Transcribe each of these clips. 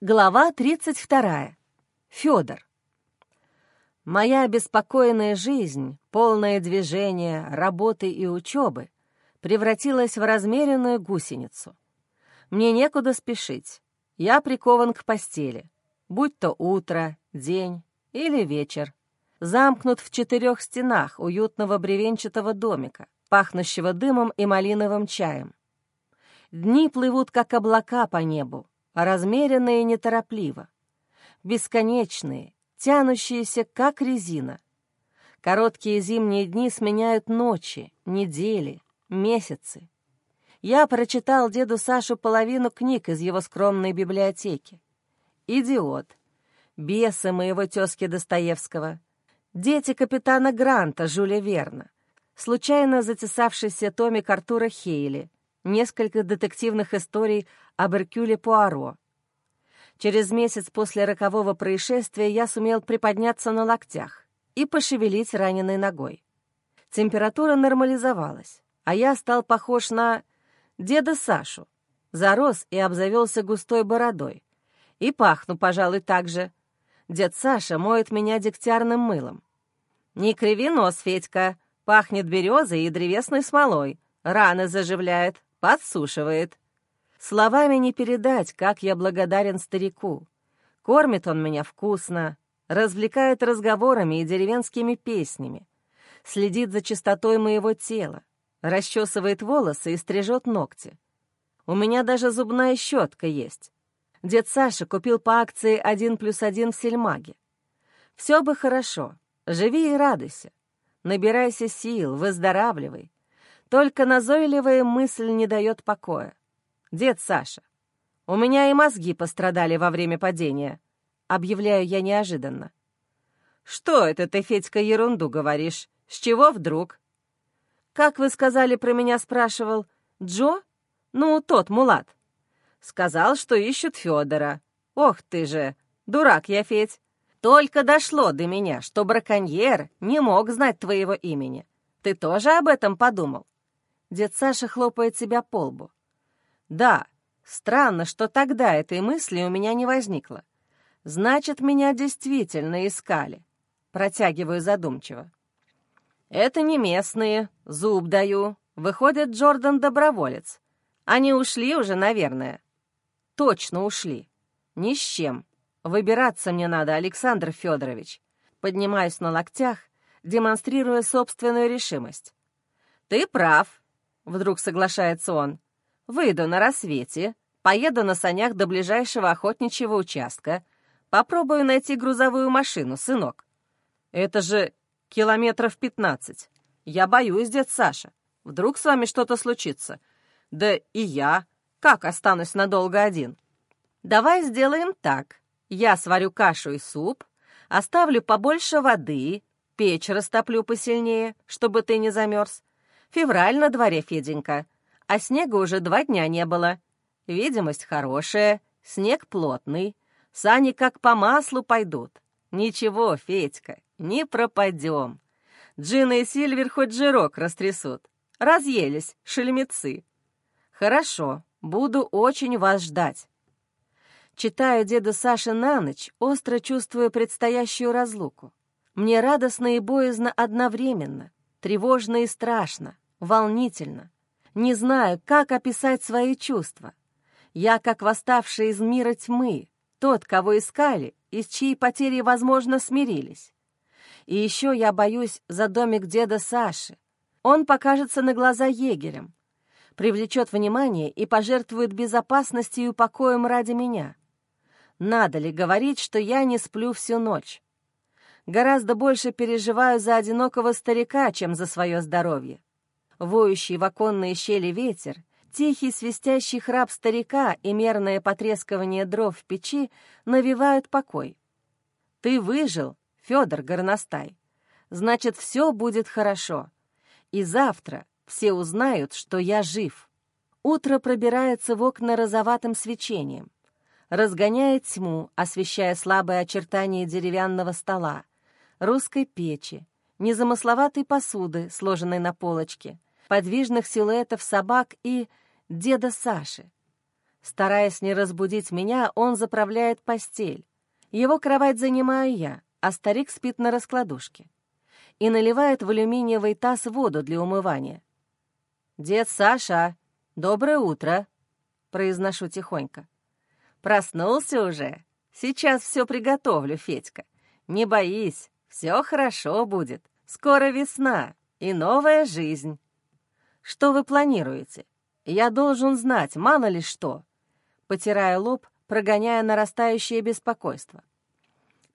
Глава 32. Федор. Моя обеспокоенная жизнь, полное движение, работы и учебы, превратилась в размеренную гусеницу. Мне некуда спешить. Я прикован к постели, будь то утро, день или вечер. Замкнут в четырех стенах уютного бревенчатого домика, пахнущего дымом и малиновым чаем. Дни плывут, как облака по небу, размеренно и неторопливо, бесконечные, тянущиеся, как резина. Короткие зимние дни сменяют ночи, недели, месяцы. Я прочитал деду Сашу половину книг из его скромной библиотеки. «Идиот», «Бесы» моего тезки Достоевского, «Дети капитана Гранта» Жюля Верна, случайно затесавшийся томик Артура Хейли, несколько детективных историй об Эркюле Пуаро. Через месяц после рокового происшествия я сумел приподняться на локтях и пошевелить раненой ногой. Температура нормализовалась, а я стал похож на деда Сашу, зарос и обзавелся густой бородой. И пахну, пожалуй, так же. Дед Саша моет меня дегтярным мылом. «Не криви нос, Федька, пахнет березой и древесной смолой, раны заживляет, подсушивает». Словами не передать, как я благодарен старику. Кормит он меня вкусно, развлекает разговорами и деревенскими песнями, следит за чистотой моего тела, расчесывает волосы и стрижет ногти. У меня даже зубная щетка есть. Дед Саша купил по акции один плюс один в сельмаге. Все бы хорошо, живи и радуйся. Набирайся сил, выздоравливай. Только назойливая мысль не дает покоя. «Дед Саша, у меня и мозги пострадали во время падения», — объявляю я неожиданно. «Что это ты, Федька, ерунду говоришь? С чего вдруг?» «Как вы сказали про меня?» — спрашивал. «Джо? Ну, тот, мулат». Сказал, что ищут Федора. «Ох ты же! Дурак я, Федь! Только дошло до меня, что браконьер не мог знать твоего имени. Ты тоже об этом подумал?» Дед Саша хлопает себя по лбу. Да, странно, что тогда этой мысли у меня не возникло. Значит, меня действительно искали. Протягиваю задумчиво. Это не местные, зуб даю. Выходит, Джордан доброволец. Они ушли уже, наверное. Точно ушли. Ни с чем. Выбираться мне надо, Александр Федорович. Поднимаюсь на локтях, демонстрируя собственную решимость. «Ты прав», — вдруг соглашается он. Выйду на рассвете, поеду на санях до ближайшего охотничьего участка, попробую найти грузовую машину, сынок. Это же километров пятнадцать. Я боюсь, дед Саша. Вдруг с вами что-то случится. Да и я. Как останусь надолго один? Давай сделаем так. Я сварю кашу и суп, оставлю побольше воды, печь растоплю посильнее, чтобы ты не замерз. Февраль на дворе, Феденька а снега уже два дня не было. Видимость хорошая, снег плотный, сани как по маслу пойдут. Ничего, Федька, не пропадем. Джина и Сильвер хоть жирок растрясут. Разъелись, шельмецы. Хорошо, буду очень вас ждать. Читаю деда Саши на ночь, остро чувствуя предстоящую разлуку. Мне радостно и боязно одновременно, тревожно и страшно, волнительно. Не знаю, как описать свои чувства. Я как восставший из мира тьмы, тот, кого искали и с чьей потерей, возможно, смирились. И еще я боюсь за домик деда Саши. Он покажется на глаза егерем, привлечет внимание и пожертвует безопасностью и покоем ради меня. Надо ли говорить, что я не сплю всю ночь? Гораздо больше переживаю за одинокого старика, чем за свое здоровье воющий в оконные щели ветер, тихий свистящий храп старика и мерное потрескивание дров в печи навевают покой. Ты выжил, Федор Горностай. Значит, все будет хорошо. И завтра все узнают, что я жив. Утро пробирается в окна розоватым свечением, разгоняет тьму, освещая слабые очертания деревянного стола, русской печи, незамысловатой посуды, сложенной на полочке — подвижных силуэтов собак и деда Саши. Стараясь не разбудить меня, он заправляет постель. Его кровать занимаю я, а старик спит на раскладушке. И наливает в алюминиевый таз воду для умывания. «Дед Саша, доброе утро!» — произношу тихонько. «Проснулся уже? Сейчас все приготовлю, Федька. Не боись, все хорошо будет. Скоро весна и новая жизнь. Что вы планируете? Я должен знать, мало ли что. Потирая лоб, прогоняя нарастающее беспокойство.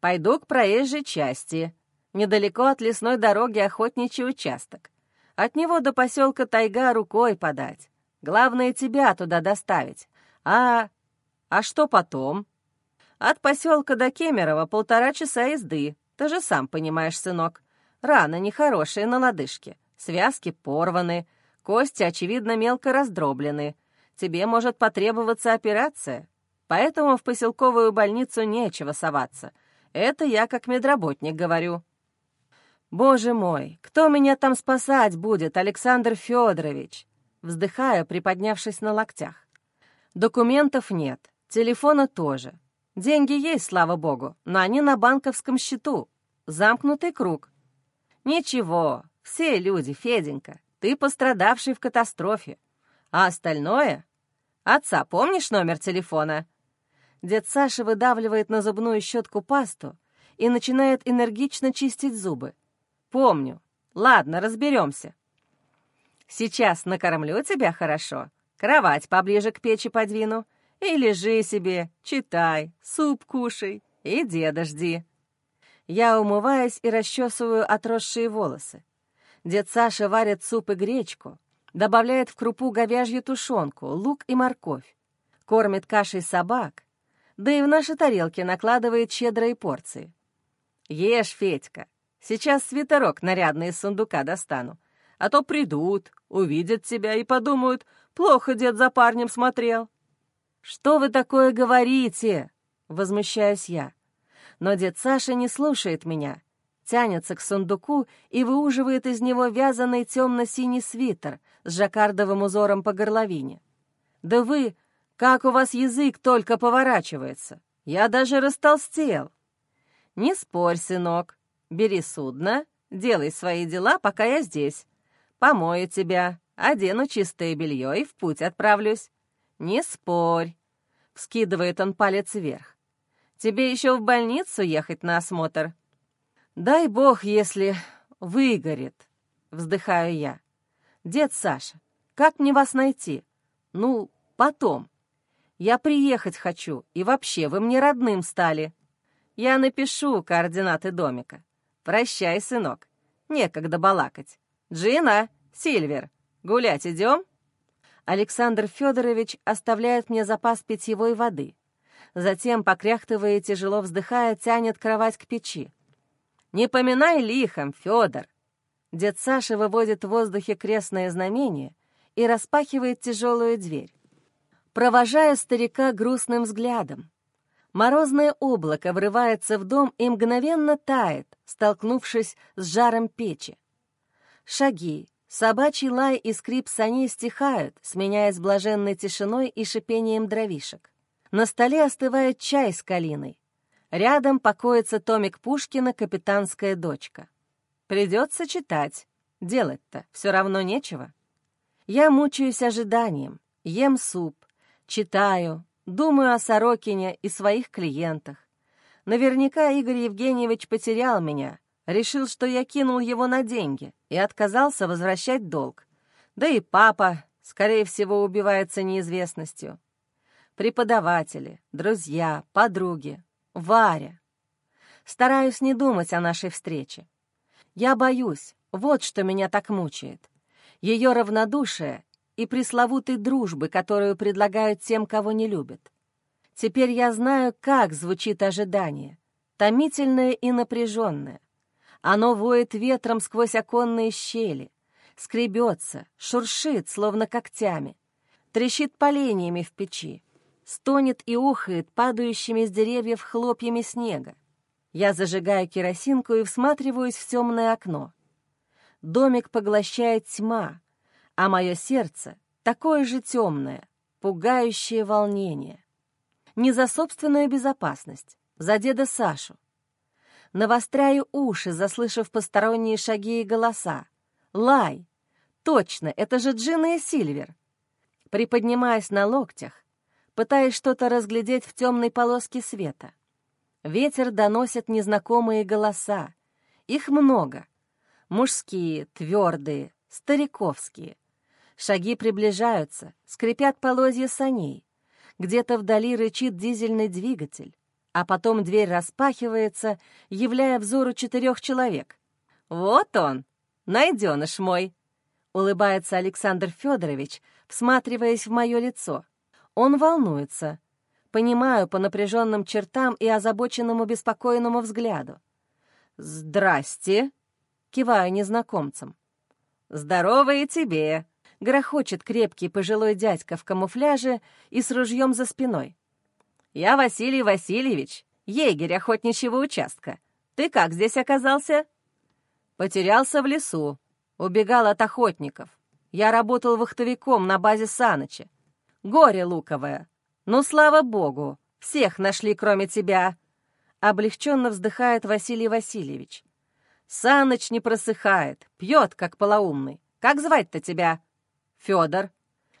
Пойду к проезжей части. Недалеко от лесной дороги охотничий участок. От него до поселка Тайга рукой подать. Главное, тебя туда доставить. А... а что потом? От поселка до Кемерово полтора часа езды. Ты же сам понимаешь, сынок. Раны нехорошие на лодыжке. Связки порваны. Кости, очевидно, мелко раздроблены. Тебе может потребоваться операция. Поэтому в поселковую больницу нечего соваться. Это я как медработник говорю. Боже мой, кто меня там спасать будет, Александр Федорович? Вздыхая, приподнявшись на локтях. Документов нет, телефона тоже. Деньги есть, слава богу, но они на банковском счету. Замкнутый круг. Ничего, все люди, Феденька, ты пострадавший в катастрофе. А остальное? Отца, помнишь номер телефона? Дед Саша выдавливает на зубную щетку пасту и начинает энергично чистить зубы. Помню. Ладно, разберемся. Сейчас накормлю тебя хорошо, кровать поближе к печи подвину — и лежи себе, читай, суп кушай и деда жди. Я умываюсь и расчесываю отросшие волосы. Дед Саша варит суп и гречку, добавляет в крупу говяжью тушенку, лук и морковь, кормит кашей собак, да и в наши тарелки накладывает щедрые порции. Ешь, Федька, сейчас свитерок нарядный из сундука достану, а то придут, увидят тебя и подумают, плохо дед за парнем смотрел. «Что вы такое говорите?» — возмущаюсь я. Но дед Саша не слушает меня, тянется к сундуку и выуживает из него вязаный темно-синий свитер с жаккардовым узором по горловине. «Да вы, как у вас язык только поворачивается! Я даже растолстел!» «Не спорь, сынок, бери судно, делай свои дела, пока я здесь. Помою тебя, одену чистое белье и в путь отправлюсь. «Не спорь», — вскидывает он палец вверх. «Тебе еще в больницу ехать на осмотр?» «Дай бог, если выгорит», — вздыхаю я. «Дед Саша, как мне вас найти? Ну, потом. Я приехать хочу, и вообще вы мне родным стали. Я напишу координаты домика. Прощай, сынок. Некогда балакать. Джина, Сильвер, гулять идем?» Александр Федорович оставляет мне запас питьевой воды. Затем, покряхтывая и тяжело вздыхая, тянет кровать к печи. «Не поминай лихом, Федор!» Дед Саша выводит в воздухе крестное знамение и распахивает тяжелую дверь. Провожаю старика грустным взглядом. Морозное облако врывается в дом и мгновенно тает, столкнувшись с жаром печи. Шаги, Собачий лай и скрип саней стихают, сменяясь блаженной тишиной и шипением дровишек. На столе остывает чай с калиной. Рядом покоится томик Пушкина «Капитанская дочка». Придется читать. Делать-то все равно нечего. Я мучаюсь ожиданием, ем суп, читаю, думаю о Сорокине и своих клиентах. Наверняка Игорь Евгеньевич потерял меня, Решил, что я кинул его на деньги и отказался возвращать долг. Да и папа, скорее всего, убивается неизвестностью. Преподаватели, друзья, подруги, Варя. Стараюсь не думать о нашей встрече. Я боюсь, вот что меня так мучает. Ее равнодушие и пресловутой дружбы, которую предлагают тем, кого не любят. Теперь я знаю, как звучит ожидание, томительное и напряженное. Оно воет ветром сквозь оконные щели, скребется, шуршит, словно когтями, трещит поленьями в печи, стонет и ухает падающими с деревьев хлопьями снега. Я зажигаю керосинку и всматриваюсь в темное окно. Домик поглощает тьма, а мое сердце такое же темное, пугающее волнение. Не за собственную безопасность, за деда Сашу. Навостряю уши, заслышав посторонние шаги и голоса. Лай! Точно, это же Джина и Сильвер. Приподнимаясь на локтях, пытаясь что-то разглядеть в темной полоске света. Ветер доносит незнакомые голоса. Их много. Мужские, твердые, стариковские. Шаги приближаются, скрипят полозья саней. Где-то вдали рычит дизельный двигатель, а потом дверь распахивается, являя взору четырех человек. «Вот он, найденыш мой!» — улыбается Александр Федорович, всматриваясь в мое лицо. Он волнуется. Понимаю по напряженным чертам и озабоченному беспокойному взгляду. «Здрасте!» — киваю незнакомцам. «Здорово и тебе!» — грохочет крепкий пожилой дядька в камуфляже и с ружьем за спиной. «Я Василий Васильевич, егерь охотничьего участка. Ты как здесь оказался?» «Потерялся в лесу. Убегал от охотников. Я работал вахтовиком на базе Саныча. Горе луковое. Ну, слава богу, всех нашли, кроме тебя. Облегченно вздыхает Василий Васильевич. Саныч не просыхает, пьет, как полоумный. Как звать-то тебя? Федор.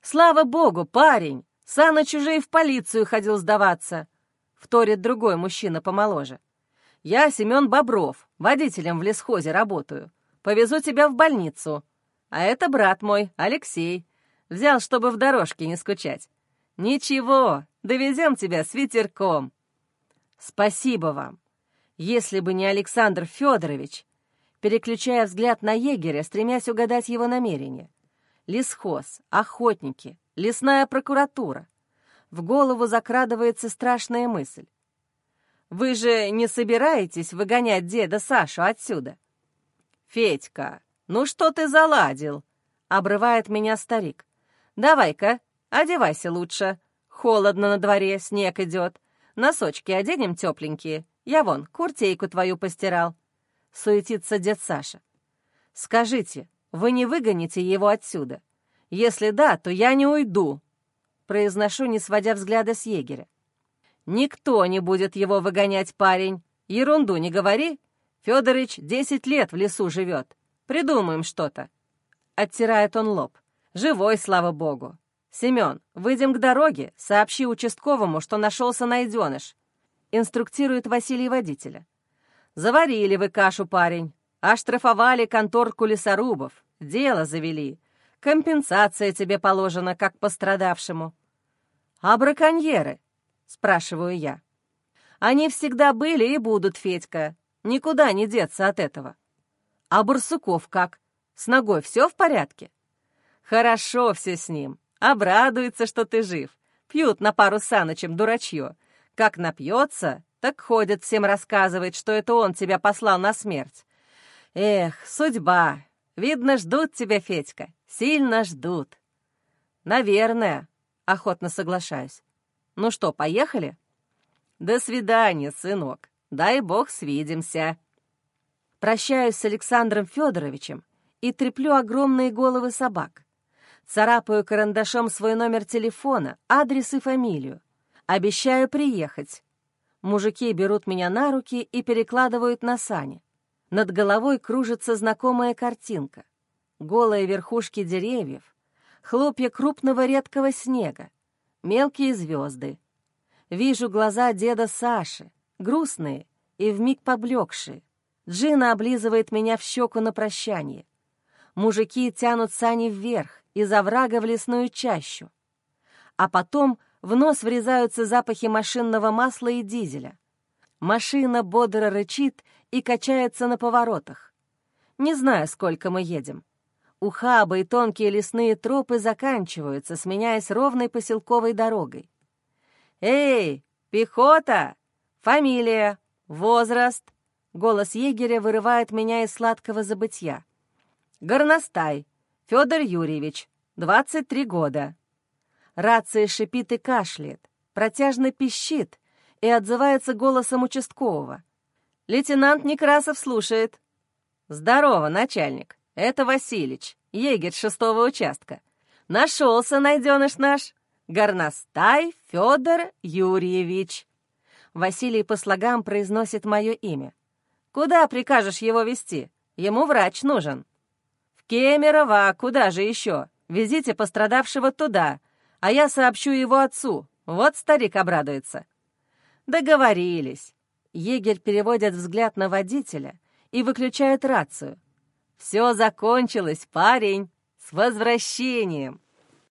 Слава богу, парень! Саныч уже и в полицию ходил сдаваться. Вторит другой мужчина помоложе. Я Семен Бобров, водителем в лесхозе работаю. Повезу тебя в больницу. А это брат мой, Алексей. Взял, чтобы в дорожке не скучать. Ничего, довезем тебя с ветерком. Спасибо вам. Если бы не Александр Федорович, переключая взгляд на егеря, стремясь угадать его намерения. Лесхоз, охотники, лесная прокуратура. В голову закрадывается страшная мысль. Вы же не собираетесь выгонять деда Сашу отсюда? Федька, ну что ты заладил? Обрывает меня старик. «Давай-ка, одевайся лучше. Холодно на дворе, снег идет. Носочки оденем тепленькие. Я вон, куртейку твою постирал». Суетится дед Саша. «Скажите, вы не выгоните его отсюда? Если да, то я не уйду», — произношу, не сводя взгляда с егеря. «Никто не будет его выгонять, парень. Ерунду не говори. Федорыч десять лет в лесу живет. Придумаем что-то». Оттирает он лоб. Живой, слава богу. Семен, выйдем к дороге, сообщи участковому, что нашелся найденыш. Инструктирует Василий водителя. Заварили вы кашу, парень. Оштрафовали конторку лесорубов. Дело завели. Компенсация тебе положена, как пострадавшему. А браконьеры? Спрашиваю я. Они всегда были и будут, Федька. Никуда не деться от этого. А Барсуков как? С ногой все в порядке? Хорошо все с ним. Обрадуется, что ты жив. Пьют на пару с Санычем дурачье. Как напьется, так ходит всем рассказывает, что это он тебя послал на смерть. Эх, судьба. Видно, ждут тебя, Федька. Сильно ждут. Наверное, охотно соглашаюсь. Ну что, поехали? До свидания, сынок. Дай бог свидимся. Прощаюсь с Александром Федоровичем и треплю огромные головы собак. Царапаю карандашом свой номер телефона, адрес и фамилию. Обещаю приехать. Мужики берут меня на руки и перекладывают на сани. Над головой кружится знакомая картинка. Голые верхушки деревьев, хлопья крупного редкого снега, мелкие звезды. Вижу глаза деда Саши, грустные и вмиг поблекшие. Джина облизывает меня в щеку на прощание. Мужики тянут сани вверх, из оврага в лесную чащу. А потом в нос врезаются запахи машинного масла и дизеля. Машина бодро рычит и качается на поворотах. Не знаю, сколько мы едем. Ухабы и тонкие лесные тропы заканчиваются, сменяясь ровной поселковой дорогой. «Эй, пехота! Фамилия, возраст!» Голос егеря вырывает меня из сладкого забытья. «Горностай, Федор Юрьевич, 23 года. Рация шипит и кашляет, протяжно пищит и отзывается голосом участкового. Лейтенант Некрасов слушает. «Здорово, начальник. Это Василич, егерь шестого участка. Нашелся найденыш наш. Горностай Федор Юрьевич». Василий по слогам произносит мое имя. «Куда прикажешь его вести? Ему врач нужен». «В Кемерово, куда же еще? Везите пострадавшего туда, а я сообщу его отцу. Вот старик обрадуется». «Договорились». Егерь переводит взгляд на водителя и выключает рацию. «Все закончилось, парень! С возвращением!»